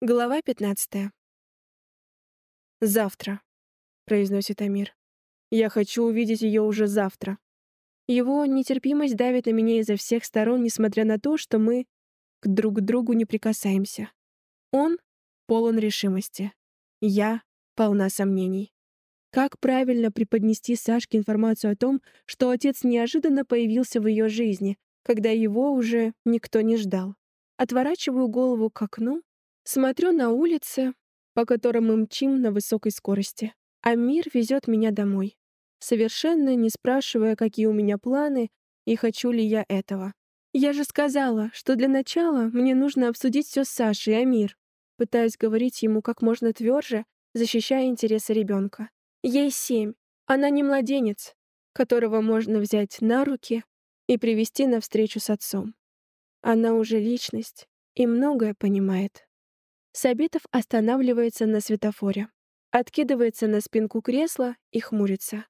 Глава 15. «Завтра», — произносит Амир. «Я хочу увидеть ее уже завтра». Его нетерпимость давит на меня изо всех сторон, несмотря на то, что мы к друг другу не прикасаемся. Он полон решимости. Я полна сомнений. Как правильно преподнести Сашке информацию о том, что отец неожиданно появился в ее жизни, когда его уже никто не ждал? Отворачиваю голову к окну Смотрю на улицы, по которым мы мчим на высокой скорости, а мир везет меня домой, совершенно не спрашивая, какие у меня планы и хочу ли я этого. Я же сказала, что для начала мне нужно обсудить все с Сашей, а мир. Пытаюсь говорить ему как можно тверже, защищая интересы ребенка. Ей семь, она не младенец, которого можно взять на руки и привести на встречу с отцом. Она уже личность и многое понимает. Сабитов останавливается на светофоре, откидывается на спинку кресла и хмурится.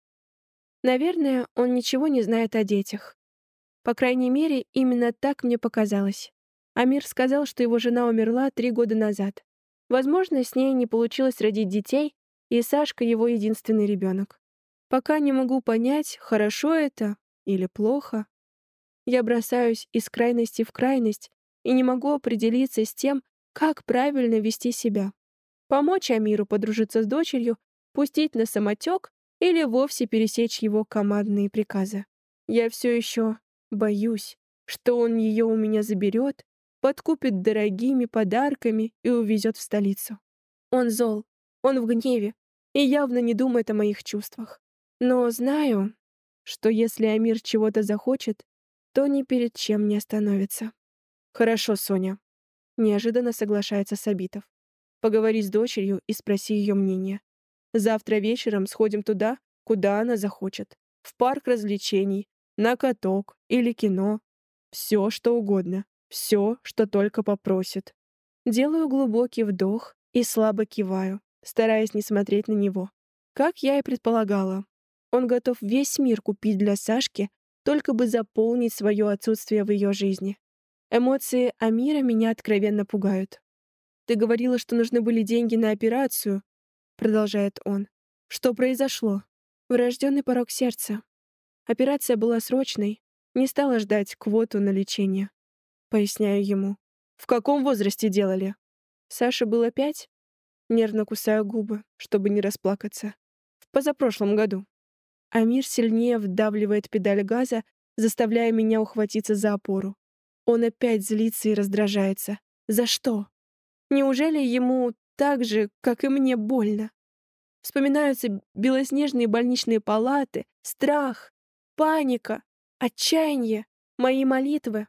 Наверное, он ничего не знает о детях. По крайней мере, именно так мне показалось. Амир сказал, что его жена умерла три года назад. Возможно, с ней не получилось родить детей, и Сашка — его единственный ребенок. Пока не могу понять, хорошо это или плохо. Я бросаюсь из крайности в крайность и не могу определиться с тем, как правильно вести себя? Помочь Амиру подружиться с дочерью, пустить на самотек или вовсе пересечь его командные приказы? Я все еще боюсь, что он ее у меня заберет, подкупит дорогими подарками и увезет в столицу. Он зол, он в гневе и явно не думает о моих чувствах. Но знаю, что если Амир чего-то захочет, то ни перед чем не остановится. Хорошо, Соня, Неожиданно соглашается Сабитов. Поговори с дочерью и спроси ее мнение. Завтра вечером сходим туда, куда она захочет. В парк развлечений, на каток или кино. Все, что угодно. Все, что только попросит. Делаю глубокий вдох и слабо киваю, стараясь не смотреть на него. Как я и предполагала, он готов весь мир купить для Сашки, только бы заполнить свое отсутствие в ее жизни. Эмоции Амира меня откровенно пугают. «Ты говорила, что нужны были деньги на операцию», — продолжает он. «Что произошло?» Врожденный порог сердца. Операция была срочной, не стала ждать квоту на лечение. Поясняю ему. «В каком возрасте делали?» Саше было пять. Нервно кусаю губы, чтобы не расплакаться. В позапрошлом году. Амир сильнее вдавливает педаль газа, заставляя меня ухватиться за опору. Он опять злится и раздражается. За что? Неужели ему так же, как и мне, больно? Вспоминаются белоснежные больничные палаты, страх, паника, отчаяние, мои молитвы.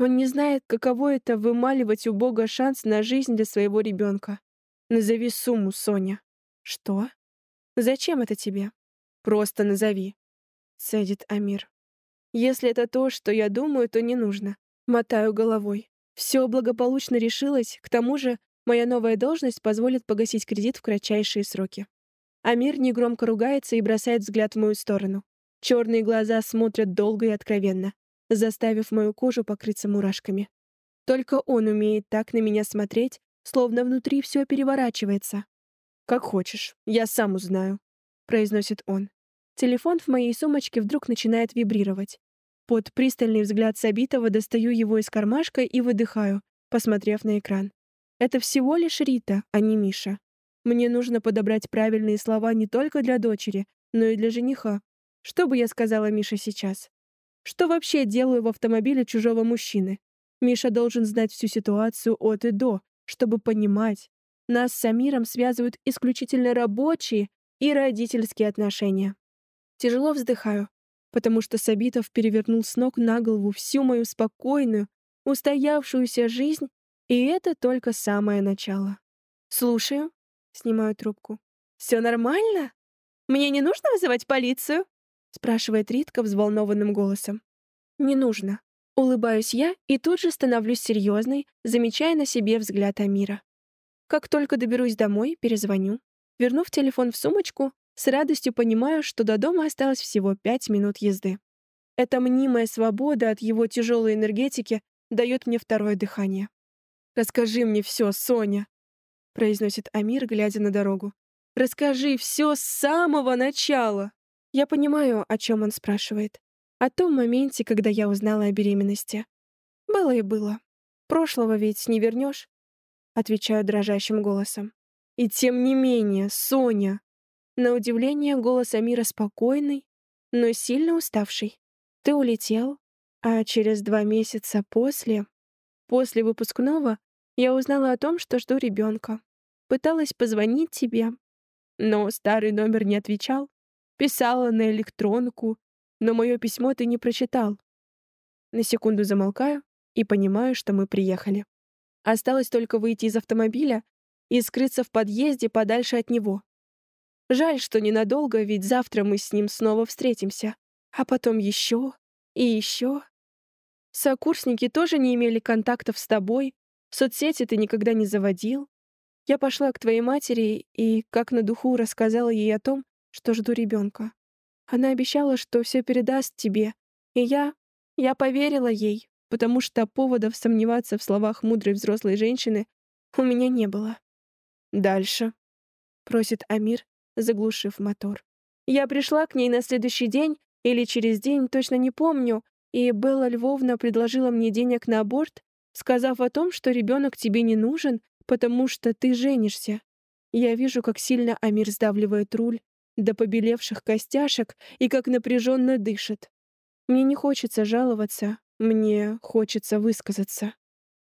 Он не знает, каково это вымаливать у Бога шанс на жизнь для своего ребенка. Назови сумму, Соня. Что? Зачем это тебе? Просто назови. Цедит Амир. Если это то, что я думаю, то не нужно. Мотаю головой. Все благополучно решилось, к тому же моя новая должность позволит погасить кредит в кратчайшие сроки. Амир негромко ругается и бросает взгляд в мою сторону. Черные глаза смотрят долго и откровенно, заставив мою кожу покрыться мурашками. Только он умеет так на меня смотреть, словно внутри все переворачивается. «Как хочешь, я сам узнаю», — произносит он. Телефон в моей сумочке вдруг начинает вибрировать. Под пристальный взгляд Сабитова достаю его из кармашка и выдыхаю, посмотрев на экран. Это всего лишь Рита, а не Миша. Мне нужно подобрать правильные слова не только для дочери, но и для жениха. Что бы я сказала Мише сейчас? Что вообще делаю в автомобиле чужого мужчины? Миша должен знать всю ситуацию от и до, чтобы понимать. Нас с Амиром связывают исключительно рабочие и родительские отношения. Тяжело вздыхаю, потому что Сабитов перевернул с ног на голову всю мою спокойную, устоявшуюся жизнь, и это только самое начало. «Слушаю», — снимаю трубку. «Все нормально? Мне не нужно вызывать полицию?» — спрашивает Ритка взволнованным голосом. «Не нужно». Улыбаюсь я и тут же становлюсь серьезной, замечая на себе взгляд Амира. Как только доберусь домой, перезвоню. Вернув телефон в сумочку, с радостью понимаю, что до дома осталось всего пять минут езды. Эта мнимая свобода от его тяжелой энергетики дает мне второе дыхание. «Расскажи мне все, Соня!» произносит Амир, глядя на дорогу. «Расскажи все с самого начала!» Я понимаю, о чем он спрашивает. О том моменте, когда я узнала о беременности. Было и было. Прошлого ведь не вернешь, отвечаю дрожащим голосом. И тем не менее, Соня. На удивление, голос Амира спокойный, но сильно уставший. Ты улетел, а через два месяца после, после выпускного, я узнала о том, что жду ребенка. Пыталась позвонить тебе, но старый номер не отвечал. Писала на электронку, но мое письмо ты не прочитал. На секунду замолкаю и понимаю, что мы приехали. Осталось только выйти из автомобиля и скрыться в подъезде подальше от него. Жаль, что ненадолго, ведь завтра мы с ним снова встретимся. А потом еще и еще. Сокурсники тоже не имели контактов с тобой, соцсети ты никогда не заводил. Я пошла к твоей матери и, как на духу, рассказала ей о том, что жду ребенка. Она обещала, что все передаст тебе, и я... я поверила ей, потому что поводов сомневаться в словах мудрой взрослой женщины у меня не было. «Дальше», — просит Амир, заглушив мотор. Я пришла к ней на следующий день или через день, точно не помню, и Белла Львовна предложила мне денег на аборт, сказав о том, что ребенок тебе не нужен, потому что ты женишься. Я вижу, как сильно Амир сдавливает руль, до побелевших костяшек и как напряженно дышит. Мне не хочется жаловаться, мне хочется высказаться.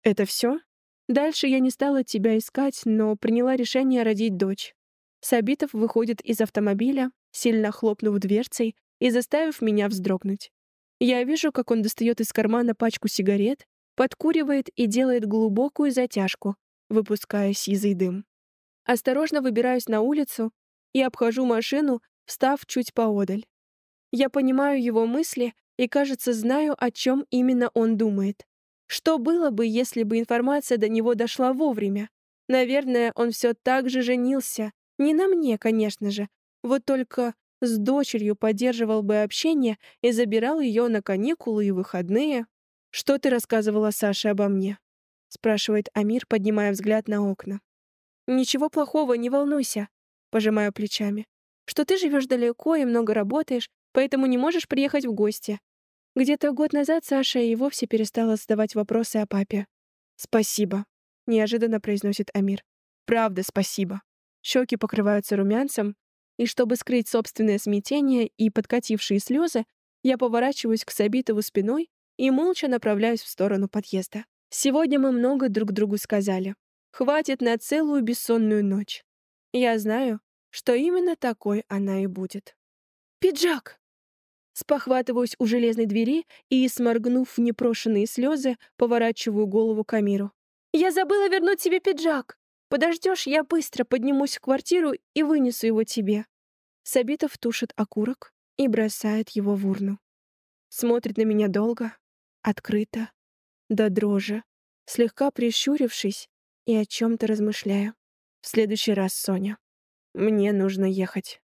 Это все? Дальше я не стала тебя искать, но приняла решение родить дочь. Сабитов выходит из автомобиля, сильно хлопнув дверцей и заставив меня вздрогнуть. Я вижу, как он достает из кармана пачку сигарет, подкуривает и делает глубокую затяжку, выпуская сизый дым. Осторожно выбираюсь на улицу и обхожу машину, встав чуть поодаль. Я понимаю его мысли и, кажется, знаю, о чем именно он думает. Что было бы, если бы информация до него дошла вовремя? Наверное, он все так же женился. Не на мне, конечно же. Вот только с дочерью поддерживал бы общение и забирал ее на каникулы и выходные. «Что ты рассказывала Саше обо мне?» — спрашивает Амир, поднимая взгляд на окна. «Ничего плохого, не волнуйся пожимаю плечами, что ты живешь далеко и много работаешь, поэтому не можешь приехать в гости. Где-то год назад Саша и вовсе перестала задавать вопросы о папе. «Спасибо», — неожиданно произносит Амир. «Правда, спасибо». Щеки покрываются румянцем, и чтобы скрыть собственное смятение и подкатившие слезы, я поворачиваюсь к Сабитову спиной и молча направляюсь в сторону подъезда. Сегодня мы много друг другу сказали. Хватит на целую бессонную ночь. Я знаю, что именно такой она и будет. «Пиджак!» Спохватываюсь у железной двери и, сморгнув непрошенные слезы, поворачиваю голову к Амиру. «Я забыла вернуть тебе пиджак! Подождешь, я быстро поднимусь в квартиру и вынесу его тебе». Сабитов тушит окурок и бросает его в урну. Смотрит на меня долго, открыто, до дрожи, слегка прищурившись и о чем то размышляя. В следующий раз, Соня. Мне нужно ехать.